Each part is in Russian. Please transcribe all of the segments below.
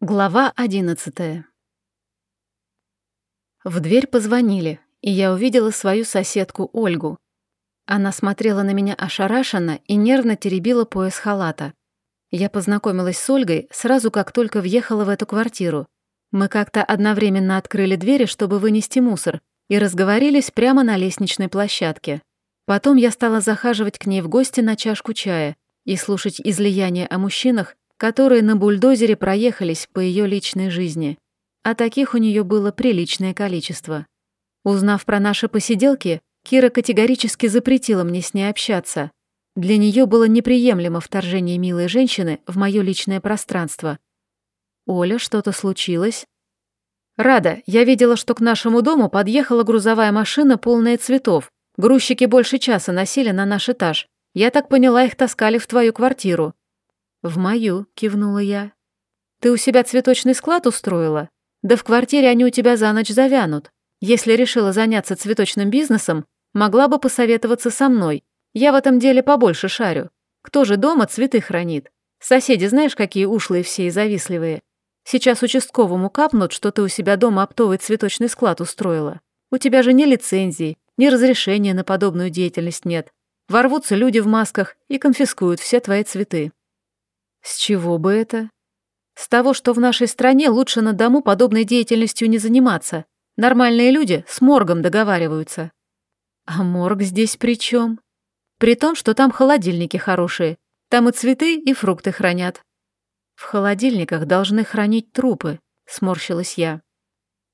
Глава одиннадцатая. В дверь позвонили, и я увидела свою соседку Ольгу. Она смотрела на меня ошарашенно и нервно теребила пояс халата. Я познакомилась с Ольгой сразу, как только въехала в эту квартиру. Мы как-то одновременно открыли двери, чтобы вынести мусор, и разговорились прямо на лестничной площадке. Потом я стала захаживать к ней в гости на чашку чая и слушать излияния о мужчинах, которые на бульдозере проехались по ее личной жизни. А таких у нее было приличное количество. Узнав про наши посиделки, Кира категорически запретила мне с ней общаться. Для нее было неприемлемо вторжение милой женщины в мое личное пространство. «Оля, что-то случилось?» «Рада, я видела, что к нашему дому подъехала грузовая машина, полная цветов. Грузчики больше часа носили на наш этаж. Я так поняла, их таскали в твою квартиру. «В мою», — кивнула я. «Ты у себя цветочный склад устроила? Да в квартире они у тебя за ночь завянут. Если решила заняться цветочным бизнесом, могла бы посоветоваться со мной. Я в этом деле побольше шарю. Кто же дома цветы хранит? Соседи знаешь, какие ушлые все и завистливые. Сейчас участковому капнут, что ты у себя дома оптовый цветочный склад устроила. У тебя же ни лицензии, ни разрешения на подобную деятельность нет. Ворвутся люди в масках и конфискуют все твои цветы. С чего бы это? С того, что в нашей стране лучше на дому подобной деятельностью не заниматься. Нормальные люди с моргом договариваются. А морг здесь при чем? При том, что там холодильники хорошие. Там и цветы, и фрукты хранят. В холодильниках должны хранить трупы, сморщилась я.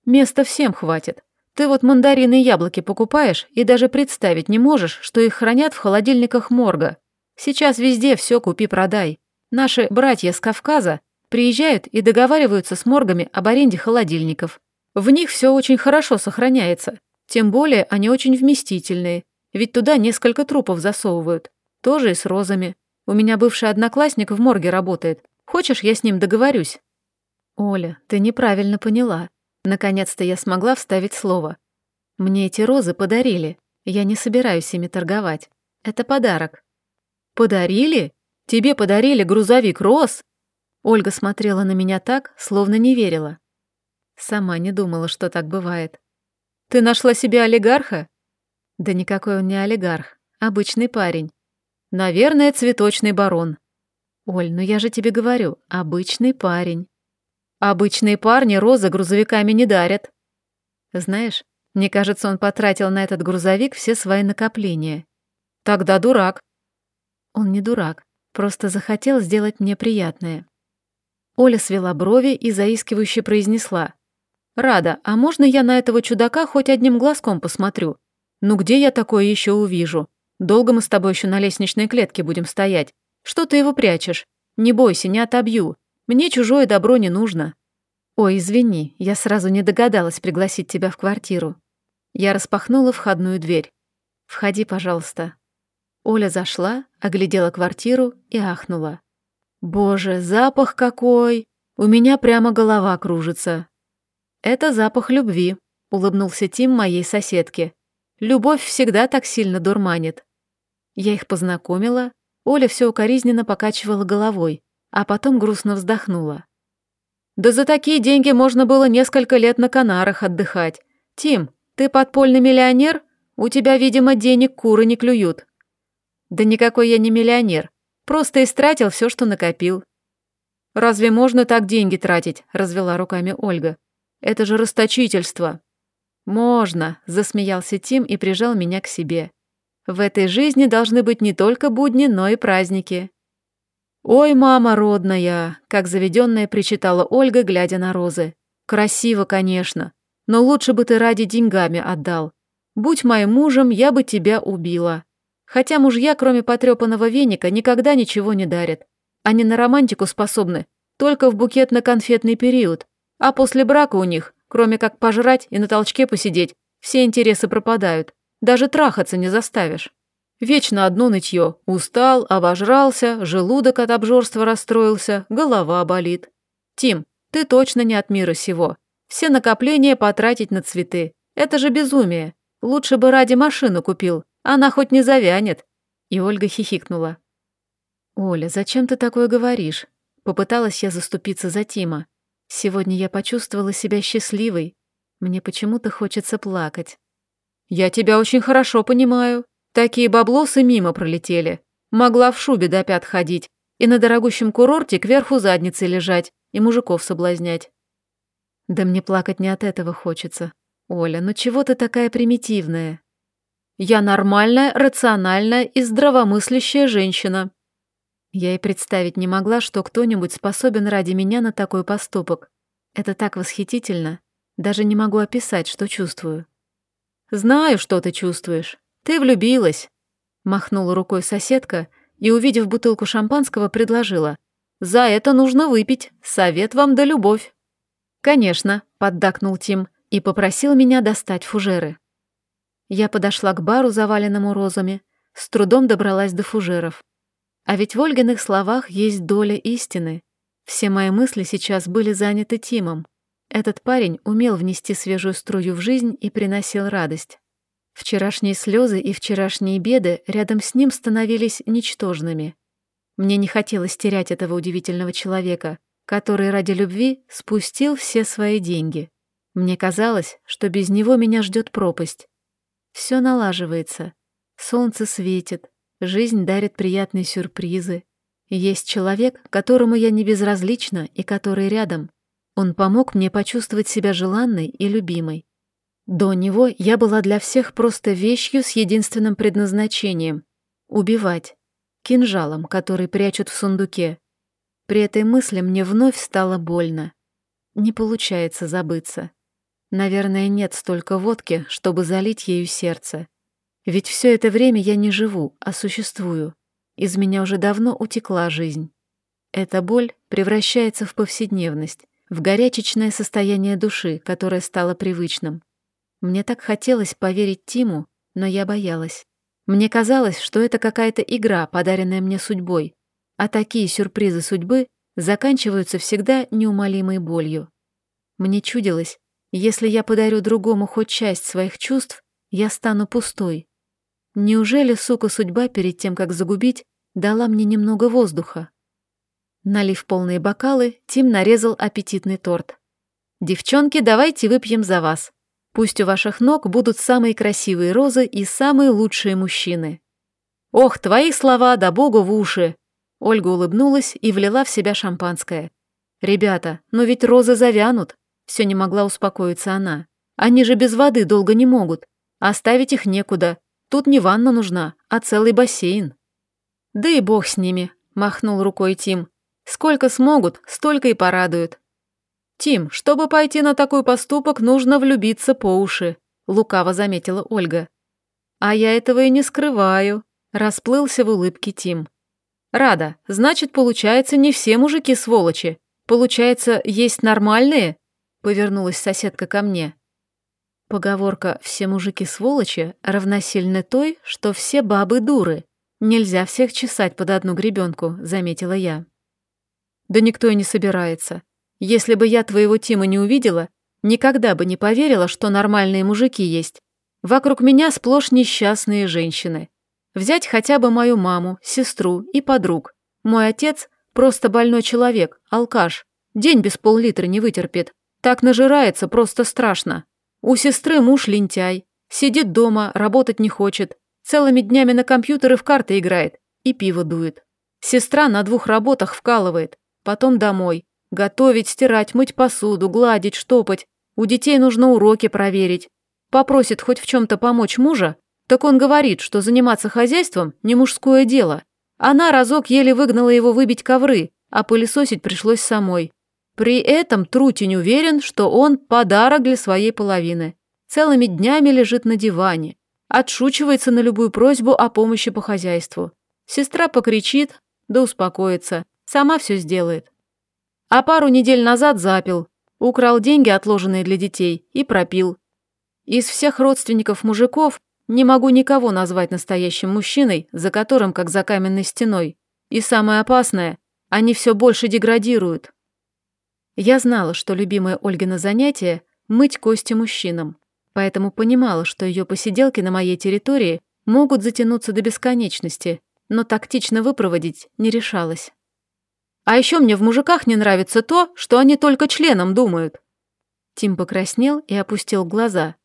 Места всем хватит. Ты вот мандарины и яблоки покупаешь и даже представить не можешь, что их хранят в холодильниках морга. Сейчас везде все купи-продай. Наши братья с Кавказа приезжают и договариваются с моргами об аренде холодильников. В них все очень хорошо сохраняется, тем более они очень вместительные, ведь туда несколько трупов засовывают, тоже и с розами. У меня бывший одноклассник в морге работает. Хочешь, я с ним договорюсь? Оля, ты неправильно поняла. Наконец-то я смогла вставить слово. Мне эти розы подарили. Я не собираюсь ими торговать. Это подарок. Подарили? Тебе подарили грузовик роз?» Ольга смотрела на меня так, словно не верила. Сама не думала, что так бывает. «Ты нашла себе олигарха?» «Да никакой он не олигарх, обычный парень. Наверное, цветочный барон». «Оль, ну я же тебе говорю, обычный парень». «Обычные парни розы грузовиками не дарят». «Знаешь, мне кажется, он потратил на этот грузовик все свои накопления». «Тогда дурак». «Он не дурак. Просто захотел сделать мне приятное. Оля свела брови и заискивающе произнесла. «Рада, а можно я на этого чудака хоть одним глазком посмотрю? Ну где я такое еще увижу? Долго мы с тобой еще на лестничной клетке будем стоять. Что ты его прячешь? Не бойся, не отобью. Мне чужое добро не нужно». «Ой, извини, я сразу не догадалась пригласить тебя в квартиру». Я распахнула входную дверь. «Входи, пожалуйста». Оля зашла, оглядела квартиру и ахнула. «Боже, запах какой! У меня прямо голова кружится!» «Это запах любви», — улыбнулся Тим моей соседке. «Любовь всегда так сильно дурманит». Я их познакомила, Оля все укоризненно покачивала головой, а потом грустно вздохнула. «Да за такие деньги можно было несколько лет на Канарах отдыхать. Тим, ты подпольный миллионер? У тебя, видимо, денег куры не клюют». Да никакой я не миллионер. Просто истратил все, что накопил. Разве можно так деньги тратить? Развела руками Ольга. Это же расточительство. Можно, засмеялся Тим и прижал меня к себе. В этой жизни должны быть не только будни, но и праздники. «Ой, мама родная!» — как заведенная причитала Ольга, глядя на розы. «Красиво, конечно, но лучше бы ты ради деньгами отдал. Будь моим мужем, я бы тебя убила. Хотя мужья, кроме потрепанного веника, никогда ничего не дарят. Они на романтику способны только в букетно-конфетный период, а после брака у них, кроме как пожрать и на толчке посидеть, все интересы пропадают. Даже трахаться не заставишь. Вечно одно нытье. Устал, обожрался, желудок от обжорства расстроился, голова болит. Тим, ты точно не от мира сего. Все накопления потратить на цветы. Это же безумие. Лучше бы ради машину купил, она хоть не завянет». И Ольга хихикнула. «Оля, зачем ты такое говоришь?» Попыталась я заступиться за Тима. Сегодня я почувствовала себя счастливой. Мне почему-то хочется плакать. «Я тебя очень хорошо понимаю. Такие баблосы мимо пролетели. Могла в шубе до пят ходить и на дорогущем курорте кверху задницей лежать и мужиков соблазнять». «Да мне плакать не от этого хочется. Оля, ну чего ты такая примитивная?» «Я нормальная, рациональная и здравомыслящая женщина», я и представить не могла, что кто-нибудь способен ради меня на такой поступок. Это так восхитительно. Даже не могу описать, что чувствую. «Знаю, что ты чувствуешь. Ты влюбилась», — махнула рукой соседка и, увидев бутылку шампанского, предложила. «За это нужно выпить. Совет вам да любовь». «Конечно», — поддакнул Тим и попросил меня достать фужеры. Я подошла к бару, заваленному розами, с трудом добралась до фужеров. А ведь в Ольгиных словах есть доля истины. Все мои мысли сейчас были заняты Тимом. Этот парень умел внести свежую струю в жизнь и приносил радость. Вчерашние слезы и вчерашние беды рядом с ним становились ничтожными. Мне не хотелось терять этого удивительного человека, который ради любви спустил все свои деньги. Мне казалось, что без него меня ждет пропасть. Все налаживается. Солнце светит, Жизнь дарит приятные сюрпризы. Есть человек, которому я не безразлична и который рядом. Он помог мне почувствовать себя желанной и любимой. До него я была для всех просто вещью с единственным предназначением — убивать, кинжалом, который прячут в сундуке. При этой мысли мне вновь стало больно. Не получается забыться. Наверное, нет столько водки, чтобы залить ею сердце. Ведь все это время я не живу, а существую. Из меня уже давно утекла жизнь. Эта боль превращается в повседневность, в горячечное состояние души, которое стало привычным. Мне так хотелось поверить Тиму, но я боялась. Мне казалось, что это какая-то игра, подаренная мне судьбой, а такие сюрпризы судьбы заканчиваются всегда неумолимой болью. Мне чудилось, если я подарю другому хоть часть своих чувств, я стану пустой, Неужели, сука, судьба перед тем, как загубить, дала мне немного воздуха? Налив полные бокалы, Тим нарезал аппетитный торт. «Девчонки, давайте выпьем за вас. Пусть у ваших ног будут самые красивые розы и самые лучшие мужчины». «Ох, твои слова, да богу в уши!» Ольга улыбнулась и влила в себя шампанское. «Ребята, но ведь розы завянут!» Все не могла успокоиться она. «Они же без воды долго не могут. Оставить их некуда. Тут не ванна нужна, а целый бассейн». «Да и бог с ними», — махнул рукой Тим. «Сколько смогут, столько и порадуют». «Тим, чтобы пойти на такой поступок, нужно влюбиться по уши», — лукаво заметила Ольга. «А я этого и не скрываю», — расплылся в улыбке Тим. «Рада, значит, получается, не все мужики сволочи. Получается, есть нормальные?» — повернулась соседка ко мне. Поговорка «все мужики сволочи» равносильна той, что все бабы дуры. Нельзя всех чесать под одну гребенку, заметила я. Да никто и не собирается. Если бы я твоего Тима не увидела, никогда бы не поверила, что нормальные мужики есть. Вокруг меня сплошь несчастные женщины. Взять хотя бы мою маму, сестру и подруг. Мой отец просто больной человек, алкаш. День без пол-литра не вытерпит. Так нажирается, просто страшно. У сестры муж лентяй, сидит дома, работать не хочет, целыми днями на компьютеры в карты играет и пиво дует. Сестра на двух работах вкалывает, потом домой. Готовить, стирать, мыть посуду, гладить, штопать. У детей нужно уроки проверить. Попросит хоть в чем-то помочь мужа, так он говорит, что заниматься хозяйством не мужское дело. Она разок еле выгнала его выбить ковры, а пылесосить пришлось самой. При этом Трутень уверен, что он подарок для своей половины. Целыми днями лежит на диване. Отшучивается на любую просьбу о помощи по хозяйству. Сестра покричит, да успокоится. Сама все сделает. А пару недель назад запил. Украл деньги, отложенные для детей, и пропил. Из всех родственников мужиков не могу никого назвать настоящим мужчиной, за которым как за каменной стеной. И самое опасное, они все больше деградируют. Я знала, что любимое Ольгино занятие — мыть кости мужчинам, поэтому понимала, что ее посиделки на моей территории могут затянуться до бесконечности, но тактично выпроводить не решалась. А еще мне в мужиках не нравится то, что они только членом думают». Тим покраснел и опустил глаза.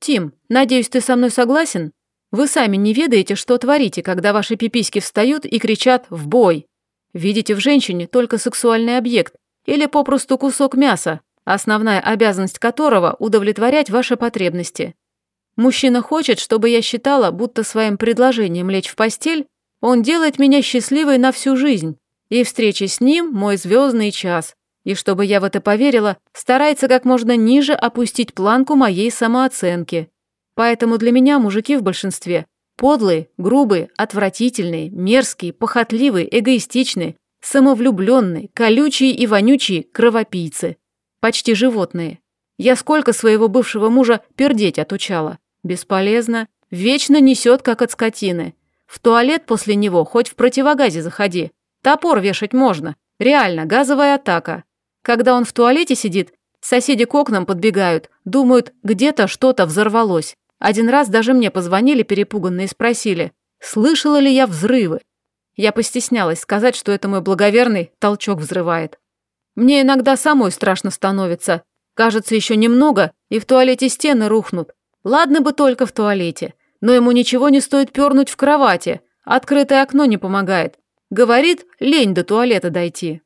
«Тим, надеюсь, ты со мной согласен? Вы сами не ведаете, что творите, когда ваши пиписьки встают и кричат «в бой». Видите в женщине только сексуальный объект или попросту кусок мяса, основная обязанность которого – удовлетворять ваши потребности. Мужчина хочет, чтобы я считала, будто своим предложением лечь в постель он делает меня счастливой на всю жизнь, и встреча с ним – мой звездный час. И чтобы я в это поверила, старается как можно ниже опустить планку моей самооценки. Поэтому для меня мужики в большинстве подлые, грубые, отвратительные, мерзкие, похотливые, эгоистичные, самовлюбленные, колючие и вонючие кровопийцы. Почти животные. Я сколько своего бывшего мужа пердеть отучала. Бесполезно. Вечно несет, как от скотины. В туалет после него хоть в противогазе заходи. Топор вешать можно. Реально, газовая атака. Когда он в туалете сидит, соседи к окнам подбегают, думают, где-то что-то взорвалось. Один раз даже мне позвонили перепуганные и спросили, слышала ли я взрывы. Я постеснялась сказать, что это мой благоверный толчок взрывает. Мне иногда самой страшно становится. Кажется, еще немного, и в туалете стены рухнут. Ладно бы только в туалете. Но ему ничего не стоит пернуть в кровати. Открытое окно не помогает. Говорит, лень до туалета дойти.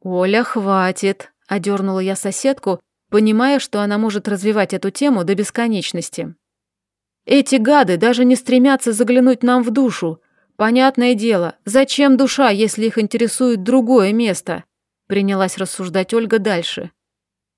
«Оля, хватит», – одернула я соседку, понимая, что она может развивать эту тему до бесконечности. «Эти гады даже не стремятся заглянуть нам в душу. Понятное дело, зачем душа, если их интересует другое место?» Принялась рассуждать Ольга дальше.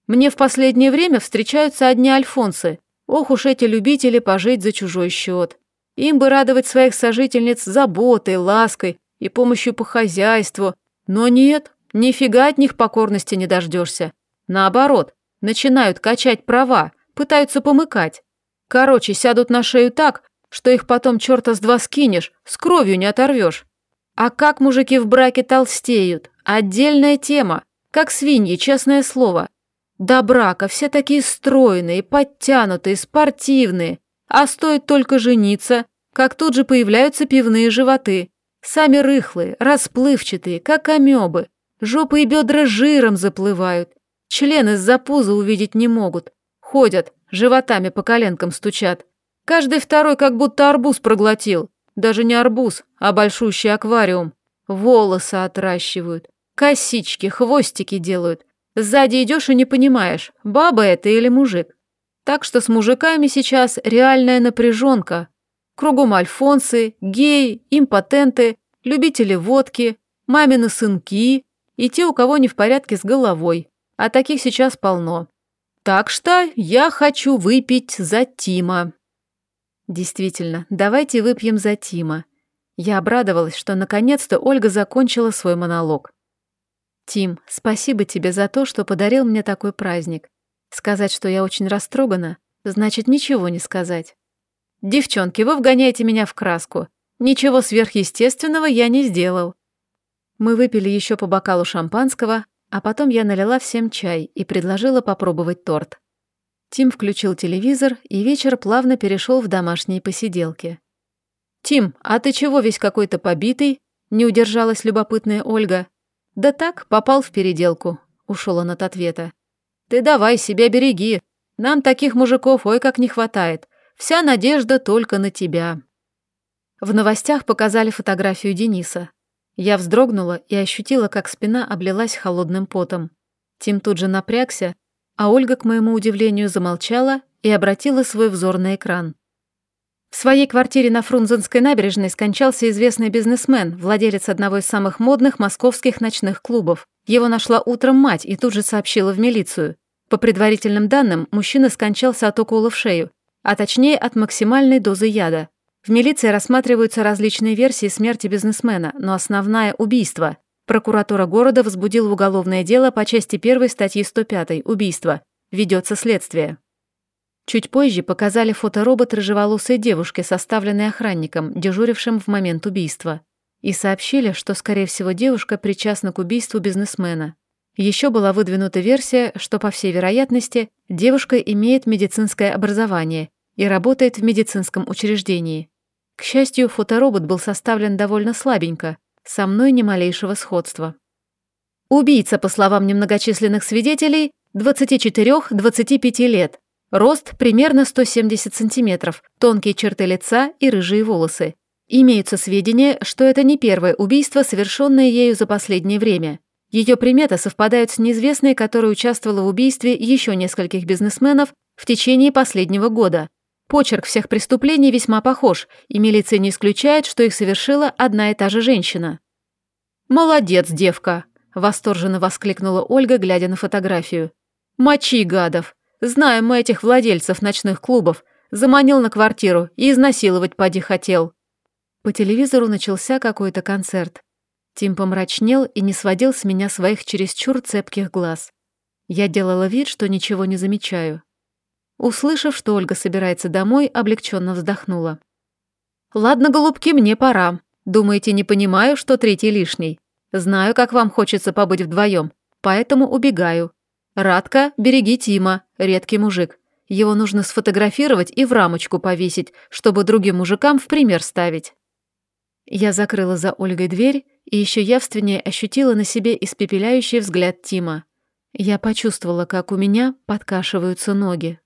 «Мне в последнее время встречаются одни альфонсы. Ох уж эти любители пожить за чужой счет. Им бы радовать своих сожительниц заботой, лаской и помощью по хозяйству. Но нет, нифига от них покорности не дождешься. Наоборот, начинают качать права, пытаются помыкать. Короче, сядут на шею так, что их потом черта с два скинешь, с кровью не оторвешь. А как мужики в браке толстеют? Отдельная тема. Как свиньи, честное слово. До брака все такие стройные, подтянутые, спортивные. А стоит только жениться, как тут же появляются пивные животы. Сами рыхлые, расплывчатые, как амебы. Жопы и бедра жиром заплывают. Члены с-за пуза увидеть не могут. Ходят, животами по коленкам стучат. Каждый второй как будто арбуз проглотил. Даже не арбуз, а большущий аквариум. Волосы отращивают, косички, хвостики делают. Сзади идешь и не понимаешь, баба это или мужик. Так что с мужиками сейчас реальная напряженка. Кругом альфонсы, геи, импотенты, любители водки, мамины сынки и те, у кого не в порядке с головой а таких сейчас полно. Так что я хочу выпить за Тима». Действительно, давайте выпьем за Тима. Я обрадовалась, что наконец-то Ольга закончила свой монолог. «Тим, спасибо тебе за то, что подарил мне такой праздник. Сказать, что я очень растрогана, значит ничего не сказать. Девчонки, вы вгоняете меня в краску. Ничего сверхъестественного я не сделал». Мы выпили еще по бокалу шампанского, а потом я налила всем чай и предложила попробовать торт. Тим включил телевизор, и вечер плавно перешел в домашние посиделки. «Тим, а ты чего весь какой-то побитый?» — не удержалась любопытная Ольга. «Да так, попал в переделку», — ушел он от ответа. «Ты давай себя береги. Нам таких мужиков ой как не хватает. Вся надежда только на тебя». В новостях показали фотографию Дениса. Я вздрогнула и ощутила, как спина облилась холодным потом. Тим тут же напрягся, а Ольга, к моему удивлению, замолчала и обратила свой взор на экран. В своей квартире на Фрунзенской набережной скончался известный бизнесмен, владелец одного из самых модных московских ночных клубов. Его нашла утром мать и тут же сообщила в милицию. По предварительным данным, мужчина скончался от укола в шею, а точнее от максимальной дозы яда. В милиции рассматриваются различные версии смерти бизнесмена, но основная – убийство. Прокуратура города возбудила уголовное дело по части 1 статьи 105 «Убийство». Ведется следствие. Чуть позже показали фоторобот рыжеволосой девушки, составленной охранником, дежурившим в момент убийства. И сообщили, что, скорее всего, девушка причастна к убийству бизнесмена. Еще была выдвинута версия, что, по всей вероятности, девушка имеет медицинское образование и работает в медицинском учреждении. К счастью, фоторобот был составлен довольно слабенько, со мной ни малейшего сходства. Убийца, по словам немногочисленных свидетелей, 24-25 лет. Рост примерно 170 сантиметров, тонкие черты лица и рыжие волосы. Имеются сведения, что это не первое убийство, совершенное ею за последнее время. Ее приметы совпадают с неизвестной, которая участвовала в убийстве еще нескольких бизнесменов в течение последнего года. Почерк всех преступлений весьма похож, и милиция не исключает, что их совершила одна и та же женщина. «Молодец, девка!» – восторженно воскликнула Ольга, глядя на фотографию. «Мочи, гадов! Знаем мы этих владельцев ночных клубов. Заманил на квартиру и изнасиловать поди хотел». По телевизору начался какой-то концерт. Тим помрачнел и не сводил с меня своих чересчур цепких глаз. Я делала вид, что ничего не замечаю. Услышав, что Ольга собирается домой, облегченно вздохнула. «Ладно, голубки, мне пора. Думаете, не понимаю, что третий лишний? Знаю, как вам хочется побыть вдвоем, поэтому убегаю. Радка, береги Тима, редкий мужик. Его нужно сфотографировать и в рамочку повесить, чтобы другим мужикам в пример ставить». Я закрыла за Ольгой дверь и еще явственнее ощутила на себе испепеляющий взгляд Тима. Я почувствовала, как у меня подкашиваются ноги.